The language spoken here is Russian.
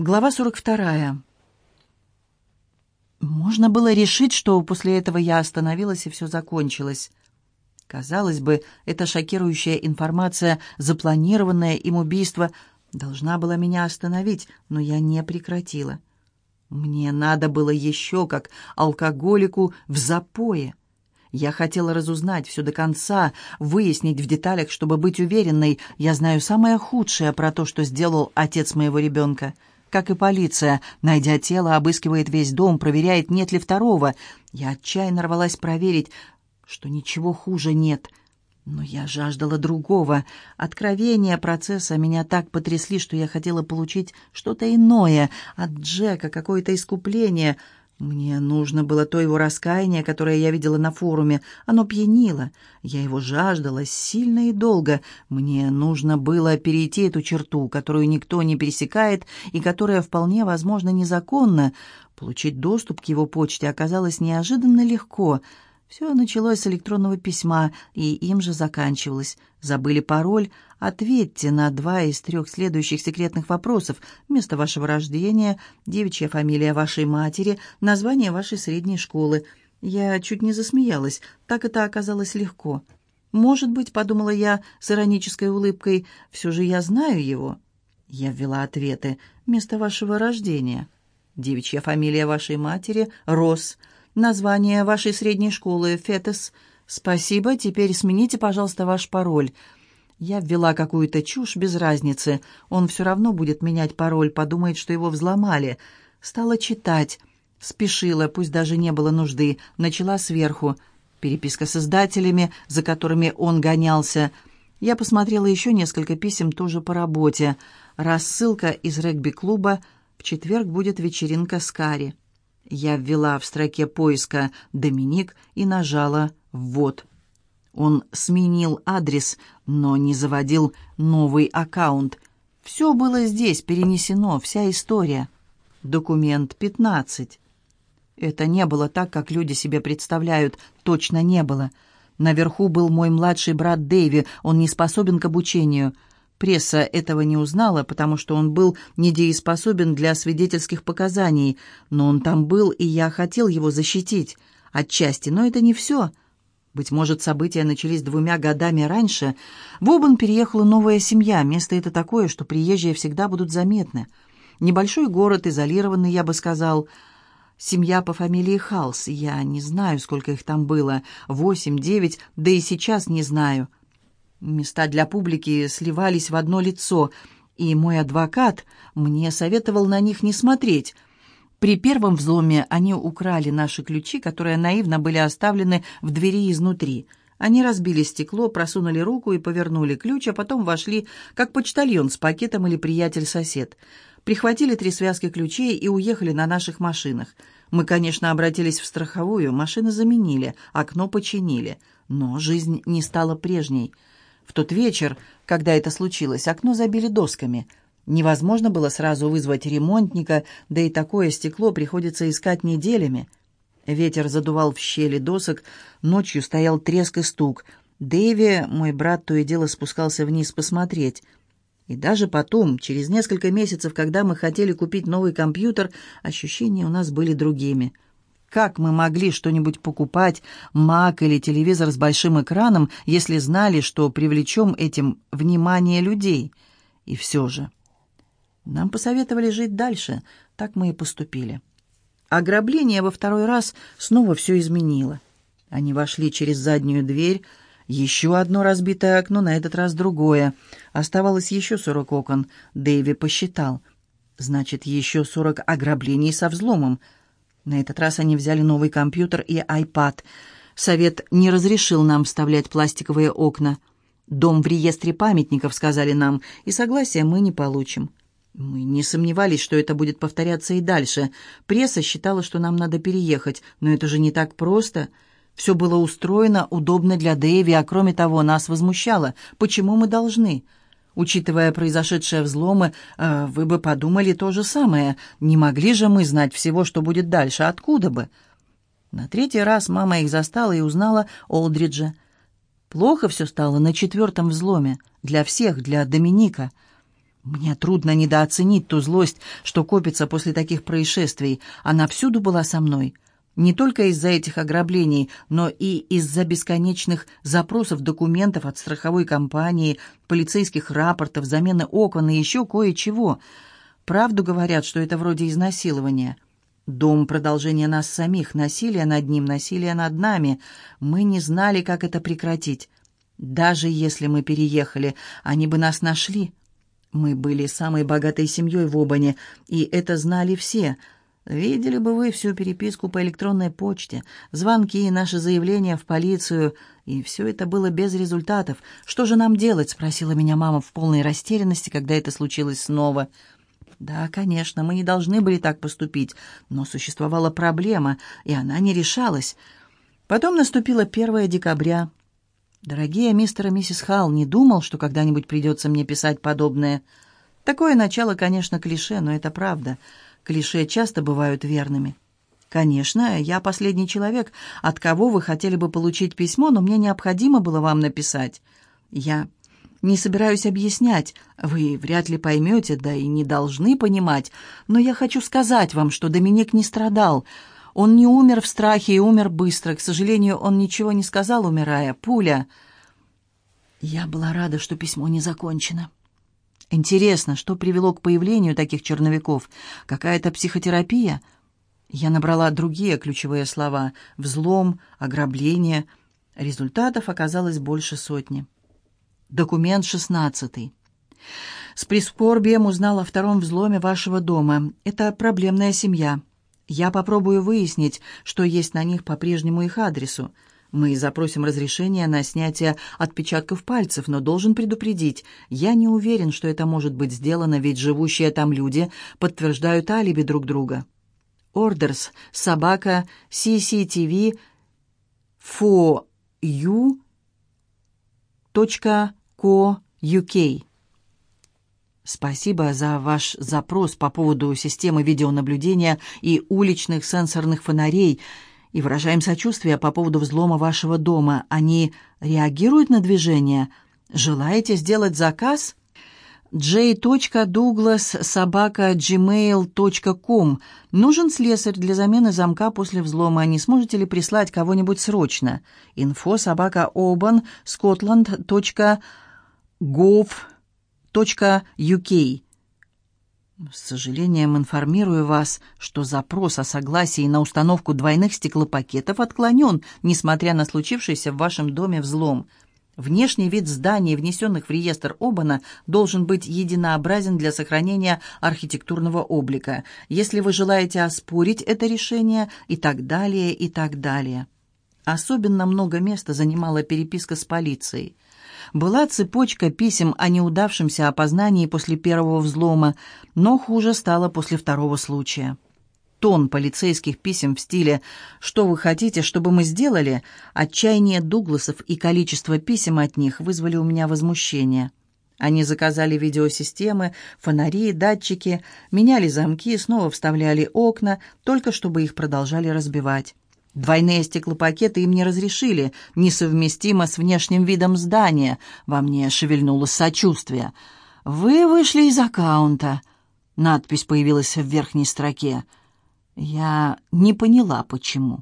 Глава 42. Можно было решить, что после этого я остановилась и все закончилось. Казалось бы, эта шокирующая информация, запланированное им убийство, должна была меня остановить, но я не прекратила. Мне надо было еще, как алкоголику, в запое. Я хотела разузнать все до конца, выяснить в деталях, чтобы быть уверенной, я знаю самое худшее про то, что сделал отец моего ребенка — как и полиция. Найдя тело, обыскивает весь дом, проверяет, нет ли второго. Я отчаянно рвалась проверить, что ничего хуже нет. Но я жаждала другого. Откровения процесса меня так потрясли, что я хотела получить что-то иное. От Джека какое-то искупление — мне нужно было то его раскаяние, которое я видела на форуме. Оно пьянило. Я его жаждала сильно и долго. Мне нужно было перейти эту черту, которую никто не пересекает и которая вполне возможно незаконна. Получить доступ к его почте оказалось неожиданно легко — все началось с электронного письма, и им же заканчивалось. Забыли пароль? Ответьте на два из трех следующих секретных вопросов. Место вашего рождения, девичья фамилия вашей матери, название вашей средней школы. Я чуть не засмеялась. Так это оказалось легко. «Может быть, — подумала я с иронической улыбкой, — все же я знаю его». Я ввела ответы. «Место вашего рождения». «Девичья фамилия вашей матери, Росс» название вашей средней школы, Фетес. Спасибо, теперь смените, пожалуйста, ваш пароль. Я ввела какую-то чушь, без разницы. Он все равно будет менять пароль, подумает, что его взломали. Стала читать. Спешила, пусть даже не было нужды. Начала сверху. Переписка с издателями, за которыми он гонялся. Я посмотрела еще несколько писем тоже по работе. Рассылка из регби-клуба. В четверг будет вечеринка с Кари. Я ввела в строке поиска «Доминик» и нажала «Ввод». Он сменил адрес, но не заводил новый аккаунт. Все было здесь перенесено, вся история. Документ 15. Это не было так, как люди себе представляют, точно не было. Наверху был мой младший брат Дэви, он не способен к обучению — Пресса этого не узнала, потому что он был недееспособен для свидетельских показаний, но он там был, и я хотел его защитить. Отчасти, но это не все. Быть может, события начались двумя годами раньше. В Обан переехала новая семья, место это такое, что приезжие всегда будут заметны. Небольшой город, изолированный, я бы сказал. Семья по фамилии Халс, я не знаю, сколько их там было, восемь, девять, да и сейчас не знаю. Места для публики сливались в одно лицо, и мой адвокат мне советовал на них не смотреть. При первом взломе они украли наши ключи, которые наивно были оставлены в двери изнутри. Они разбили стекло, просунули руку и повернули ключ, а потом вошли, как почтальон с пакетом или приятель-сосед. Прихватили три связки ключей и уехали на наших машинах. Мы, конечно, обратились в страховую, машины заменили, окно починили. Но жизнь не стала прежней. В тот вечер, когда это случилось, окно забили досками. Невозможно было сразу вызвать ремонтника, да и такое стекло приходится искать неделями. Ветер задувал в щели досок, ночью стоял треск и стук. Дэви, мой брат, то и дело спускался вниз посмотреть. И даже потом, через несколько месяцев, когда мы хотели купить новый компьютер, ощущения у нас были другими — как мы могли что-нибудь покупать, мак или телевизор с большим экраном, если знали, что привлечем этим внимание людей? И все же. Нам посоветовали жить дальше, так мы и поступили. Ограбление во второй раз снова все изменило. Они вошли через заднюю дверь, еще одно разбитое окно, на этот раз другое. Оставалось еще сорок окон. Дэйви посчитал. Значит, еще сорок ограблений со взломом — на этот раз они взяли новый компьютер и iPad. Совет не разрешил нам вставлять пластиковые окна. «Дом в реестре памятников», — сказали нам, и согласия мы не получим. Мы не сомневались, что это будет повторяться и дальше. Пресса считала, что нам надо переехать, но это же не так просто. Все было устроено удобно для Дэви, а кроме того, нас возмущало. Почему мы должны?» Учитывая произошедшие взломы, э, вы бы подумали то же самое. Не могли же мы знать всего, что будет дальше? Откуда бы? На третий раз мама их застала и узнала Олдриджа. Плохо все стало на четвертом взломе. Для всех, для Доминика. Мне трудно недооценить ту злость, что копится после таких происшествий. Она всюду была со мной. Не только из-за этих ограблений, но и из-за бесконечных запросов документов от страховой компании, полицейских рапортов, замены окон и еще кое-чего. Правду говорят, что это вроде изнасилования. Дом — продолжение нас самих, насилие над ним, насилие над нами. Мы не знали, как это прекратить. Даже если мы переехали, они бы нас нашли. Мы были самой богатой семьей в Обане, и это знали все — Видели бы вы всю переписку по электронной почте, звонки, наши заявления в полицию, и все это было без результатов. Что же нам делать?» — спросила меня мама в полной растерянности, когда это случилось снова. «Да, конечно, мы не должны были так поступить, но существовала проблема, и она не решалась. Потом наступило 1 декабря. Дорогие мистер и миссис Халл, не думал, что когда-нибудь придется мне писать подобное. Такое начало, конечно, клише, но это правда». Клише часто бывают верными. «Конечно, я последний человек, от кого вы хотели бы получить письмо, но мне необходимо было вам написать. Я не собираюсь объяснять, вы вряд ли поймете, да и не должны понимать, но я хочу сказать вам, что Доминик не страдал. Он не умер в страхе и умер быстро. К сожалению, он ничего не сказал, умирая. Пуля...» Я была рада, что письмо не закончено. Интересно, что привело к появлению таких черновиков? Какая-то психотерапия? Я набрала другие ключевые слова. Взлом, ограбление. Результатов оказалось больше сотни. Документ шестнадцатый. С прискорбием узнал о втором взломе вашего дома. Это проблемная семья. Я попробую выяснить, что есть на них по прежнему их адресу. Мы запросим разрешение на снятие отпечатков пальцев, но должен предупредить, я не уверен, что это может быть сделано, ведь живущие там люди подтверждают алиби друг друга. Orders собака cctv for you .co.uk Спасибо за ваш запрос по поводу системы видеонаблюдения и уличных сенсорных фонарей – и выражаем сочувствие по поводу взлома вашего дома. Они реагируют на движение? Желаете сделать заказ? j.douglas.gmail.com Нужен слесарь для замены замка после взлома. Не сможете ли прислать кого-нибудь срочно? info с сожалением информирую вас, что запрос о согласии на установку двойных стеклопакетов отклонен, несмотря на случившийся в вашем доме взлом. Внешний вид зданий, внесенных в реестр Обана, должен быть единообразен для сохранения архитектурного облика. Если вы желаете оспорить это решение и так далее, и так далее. Особенно много места занимала переписка с полицией. Была цепочка писем о неудавшемся опознании после первого взлома, но хуже стало после второго случая. Тон полицейских писем в стиле «Что вы хотите, чтобы мы сделали?» Отчаяние Дугласов и количество писем от них вызвали у меня возмущение. Они заказали видеосистемы, фонари, датчики, меняли замки, снова вставляли окна, только чтобы их продолжали разбивать. Двойные стеклопакеты им не разрешили, несовместимо с внешним видом здания. Во мне шевельнулось сочувствие. «Вы вышли из аккаунта». Надпись появилась в верхней строке. Я не поняла, почему.